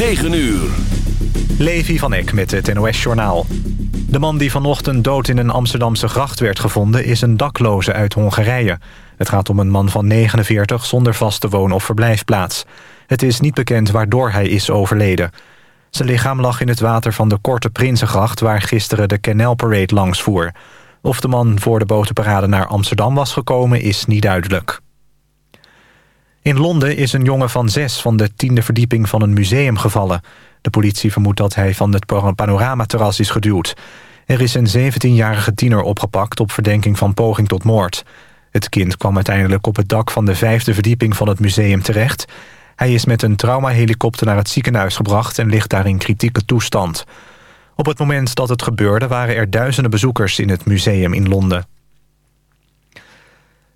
9 uur. Levi van Eck met het NOS-journaal. De man die vanochtend dood in een Amsterdamse gracht werd gevonden... is een dakloze uit Hongarije. Het gaat om een man van 49 zonder vaste woon- of verblijfplaats. Het is niet bekend waardoor hij is overleden. Zijn lichaam lag in het water van de Korte Prinsengracht... waar gisteren de Canal Parade langs voer. Of de man voor de botenparade naar Amsterdam was gekomen is niet duidelijk. In Londen is een jongen van zes van de tiende verdieping van een museum gevallen. De politie vermoedt dat hij van het panoramaterras is geduwd. Er is een 17-jarige tiener opgepakt op verdenking van poging tot moord. Het kind kwam uiteindelijk op het dak van de vijfde verdieping van het museum terecht. Hij is met een traumahelikopter naar het ziekenhuis gebracht... en ligt daar in kritieke toestand. Op het moment dat het gebeurde waren er duizenden bezoekers in het museum in Londen.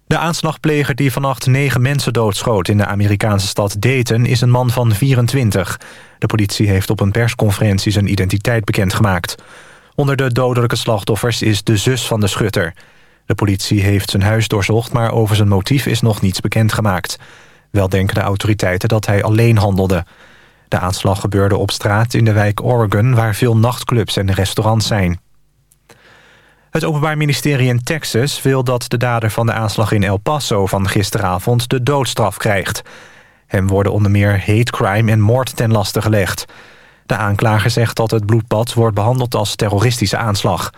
De aanslagpleger die vannacht negen mensen doodschoot in de Amerikaanse stad Dayton is een man van 24. De politie heeft op een persconferentie zijn identiteit bekendgemaakt. Onder de dodelijke slachtoffers is de zus van de schutter. De politie heeft zijn huis doorzocht, maar over zijn motief is nog niets bekendgemaakt. Wel denken de autoriteiten dat hij alleen handelde. De aanslag gebeurde op straat in de wijk Oregon... waar veel nachtclubs en restaurants zijn. Het Openbaar Ministerie in Texas wil dat de dader van de aanslag in El Paso van gisteravond de doodstraf krijgt. Hem worden onder meer hate crime en moord ten laste gelegd. De aanklager zegt dat het bloedbad wordt behandeld als terroristische aanslag.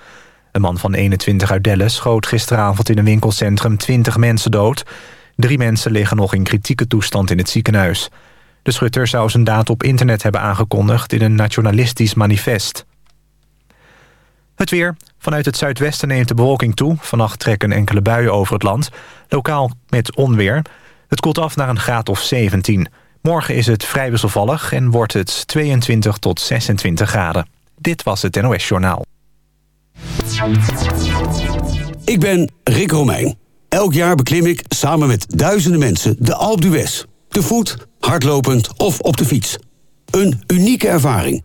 Een man van 21 uit Dallas schoot gisteravond in een winkelcentrum 20 mensen dood. Drie mensen liggen nog in kritieke toestand in het ziekenhuis. De schutter zou zijn daad op internet hebben aangekondigd in een nationalistisch manifest. Het weer. Vanuit het zuidwesten neemt de bewolking toe. Vannacht trekken enkele buien over het land. Lokaal met onweer. Het koelt af naar een graad of 17. Morgen is het vrij wisselvallig en wordt het 22 tot 26 graden. Dit was het NOS Journaal. Ik ben Rick Romeijn. Elk jaar beklim ik samen met duizenden mensen de Alpe d'Huez. Te voet, hardlopend of op de fiets. Een unieke ervaring.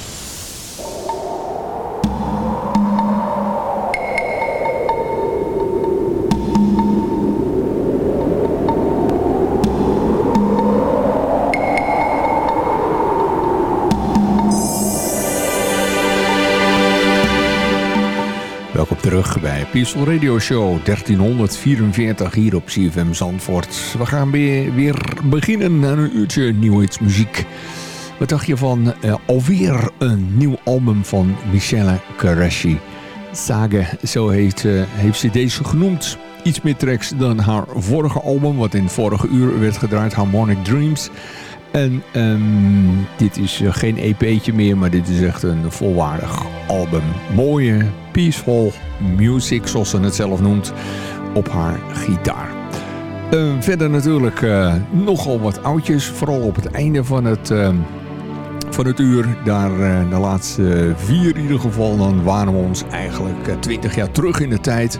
Terug bij Peaceful Radio Show 1344 hier op CFM Zandvoort. We gaan weer, beginnen aan een uurtje muziek. Wat dacht je van uh, alweer een nieuw album van Michelle Qureshi? Sage, zo heeft, uh, heeft ze deze genoemd. Iets meer tracks dan haar vorige album, wat in vorige uur werd gedraaid, Harmonic Dreams. En um, dit is uh, geen EP'tje meer, maar dit is echt een volwaardig album. Mooie, peaceful music, zoals ze het zelf noemt, op haar gitaar. Uh, verder natuurlijk uh, nogal wat oudjes, vooral op het einde van het, uh, van het uur. Daar de laatste vier in ieder geval, dan waren we ons eigenlijk twintig jaar terug in de tijd.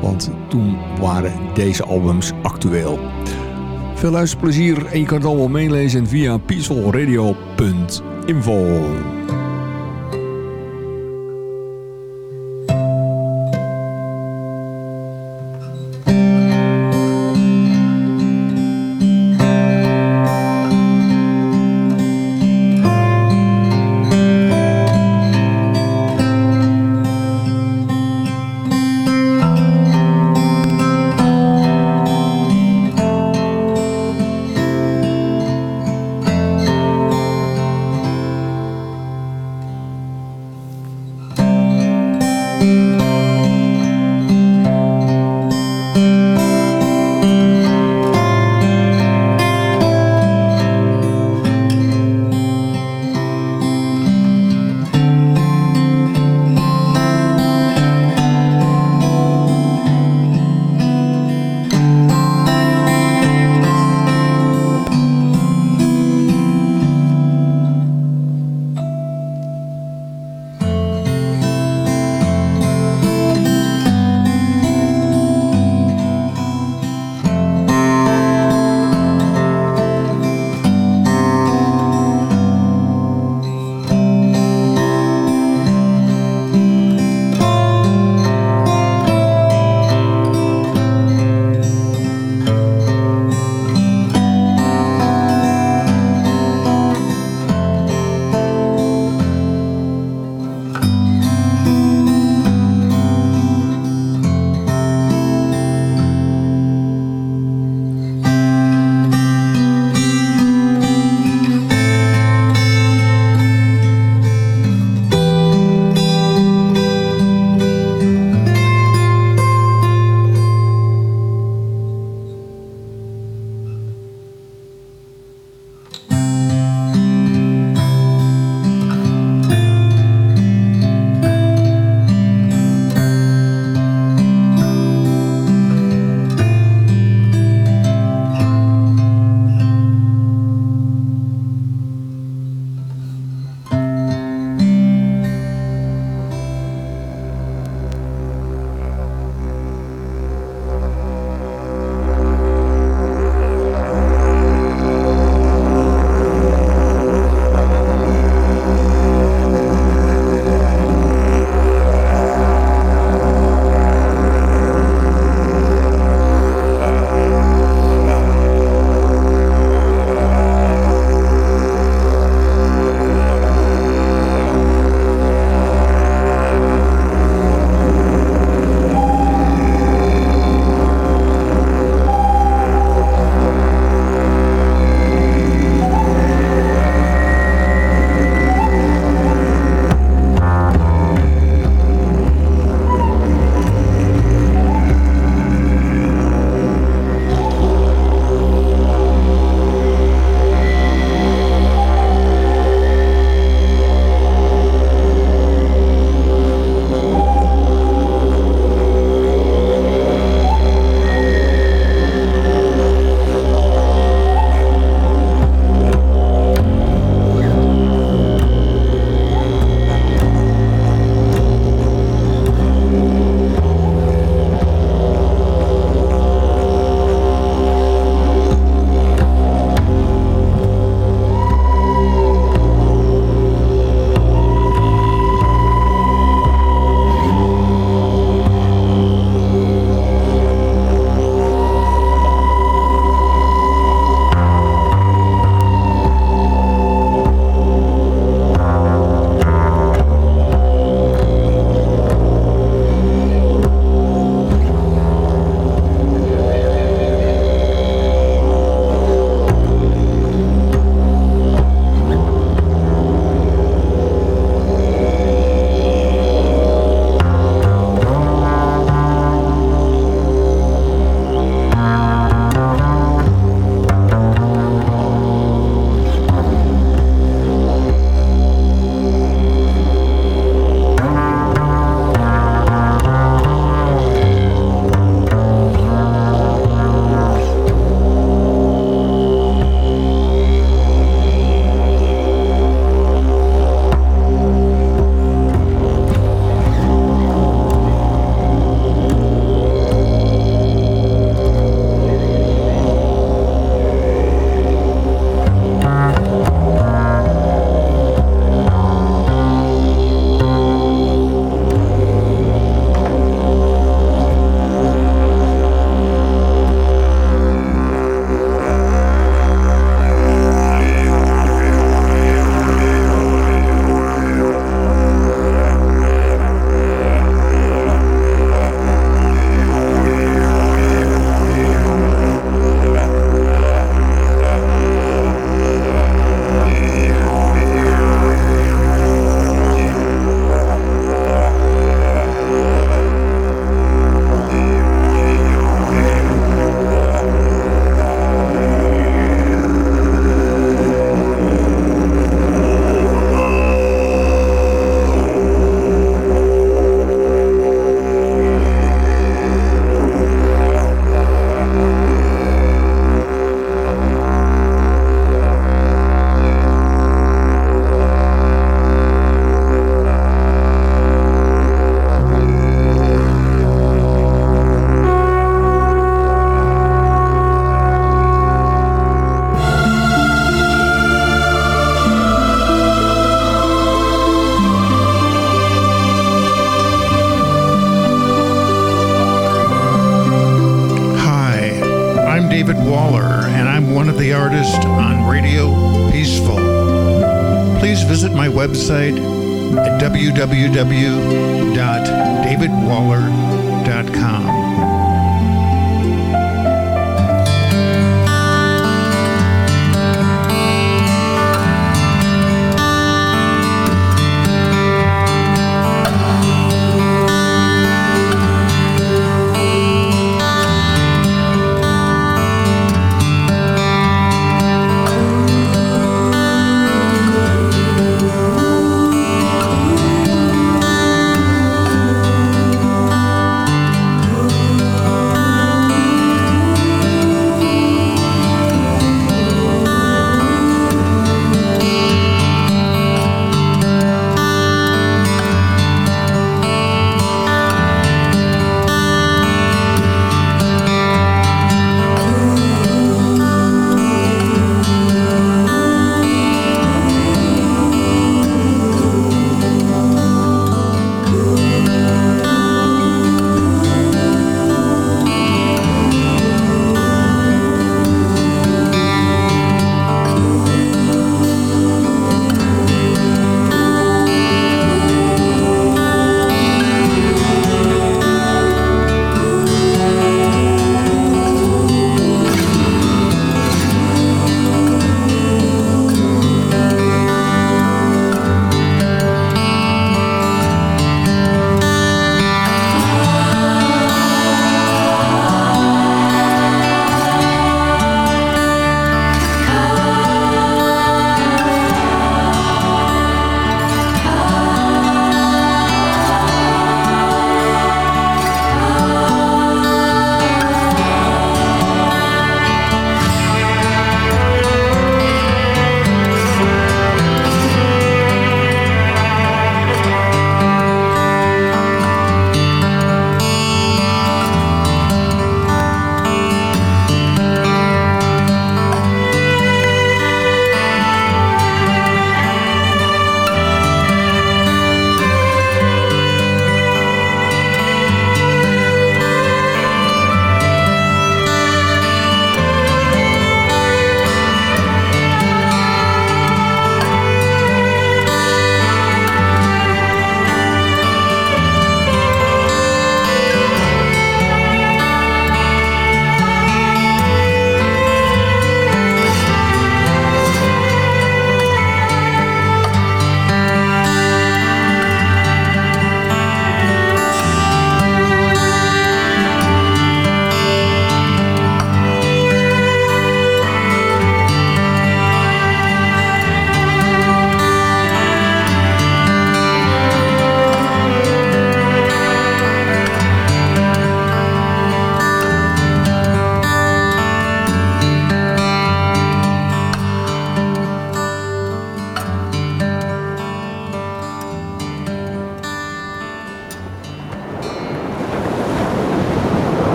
Want toen waren deze albums actueel. Veel luisterplezier en je kan het allemaal meelezen via peacefulradio.info.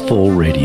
Of peaceful radio.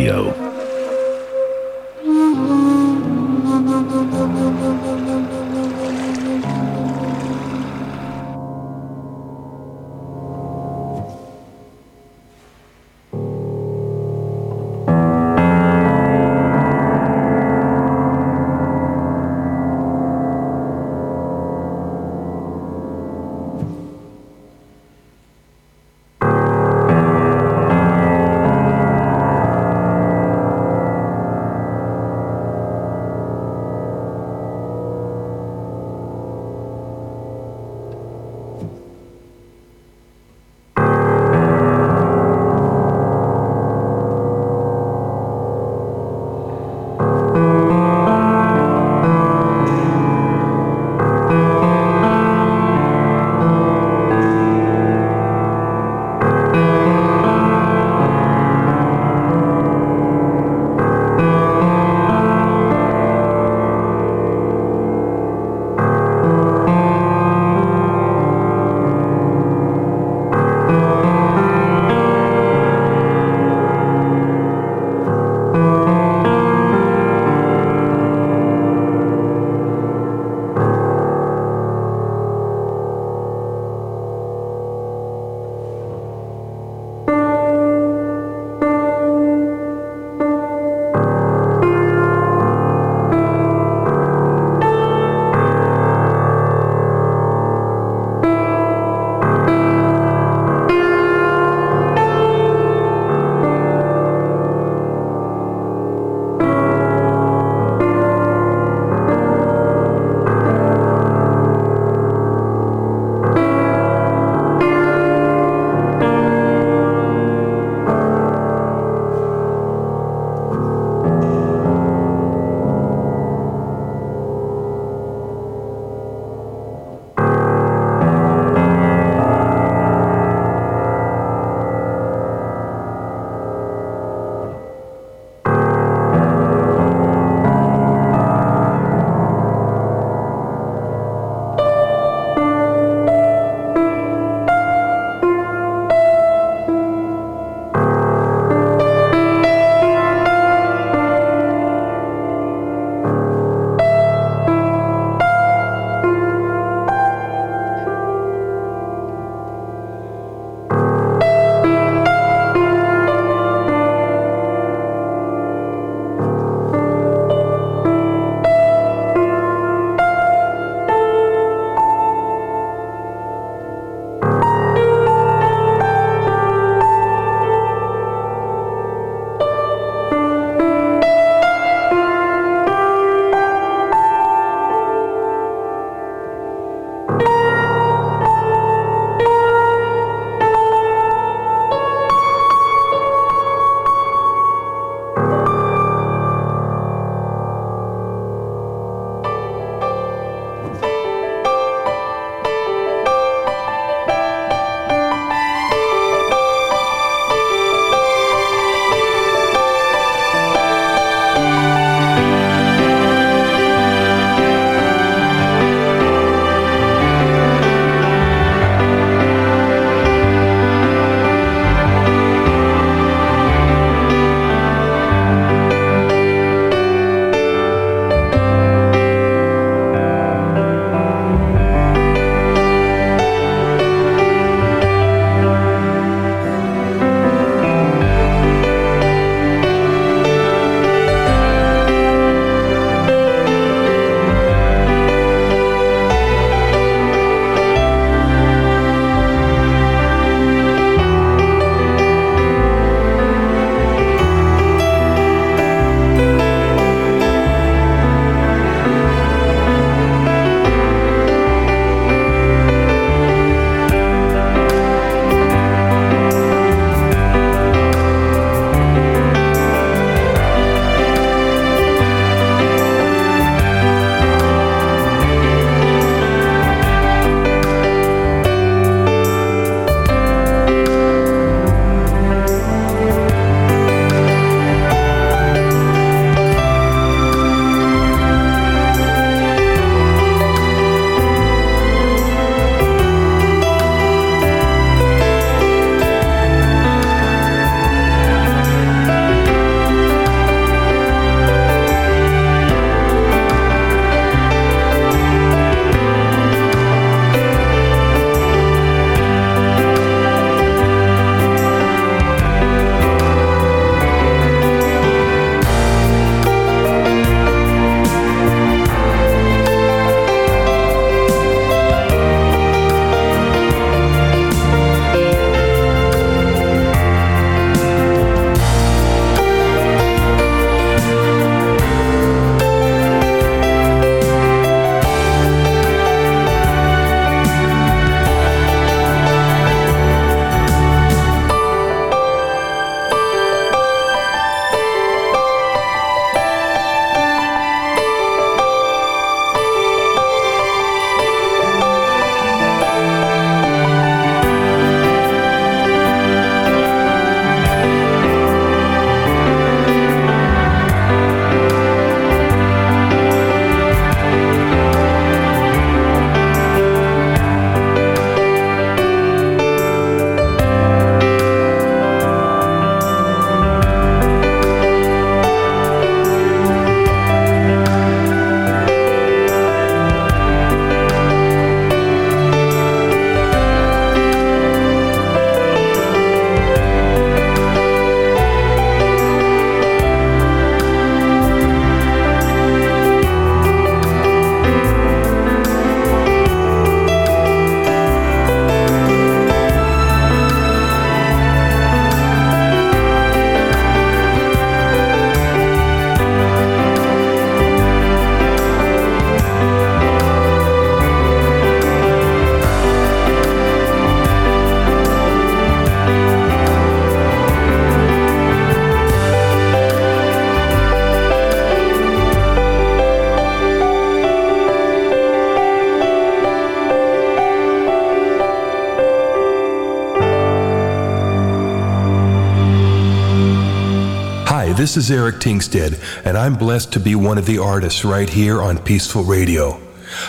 This is Eric Tingstead, and I'm blessed to be one of the artists right here on Peaceful Radio.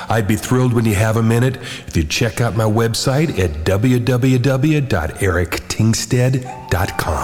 I'd be thrilled when you have a minute if you'd check out my website at www.erictingstead.com.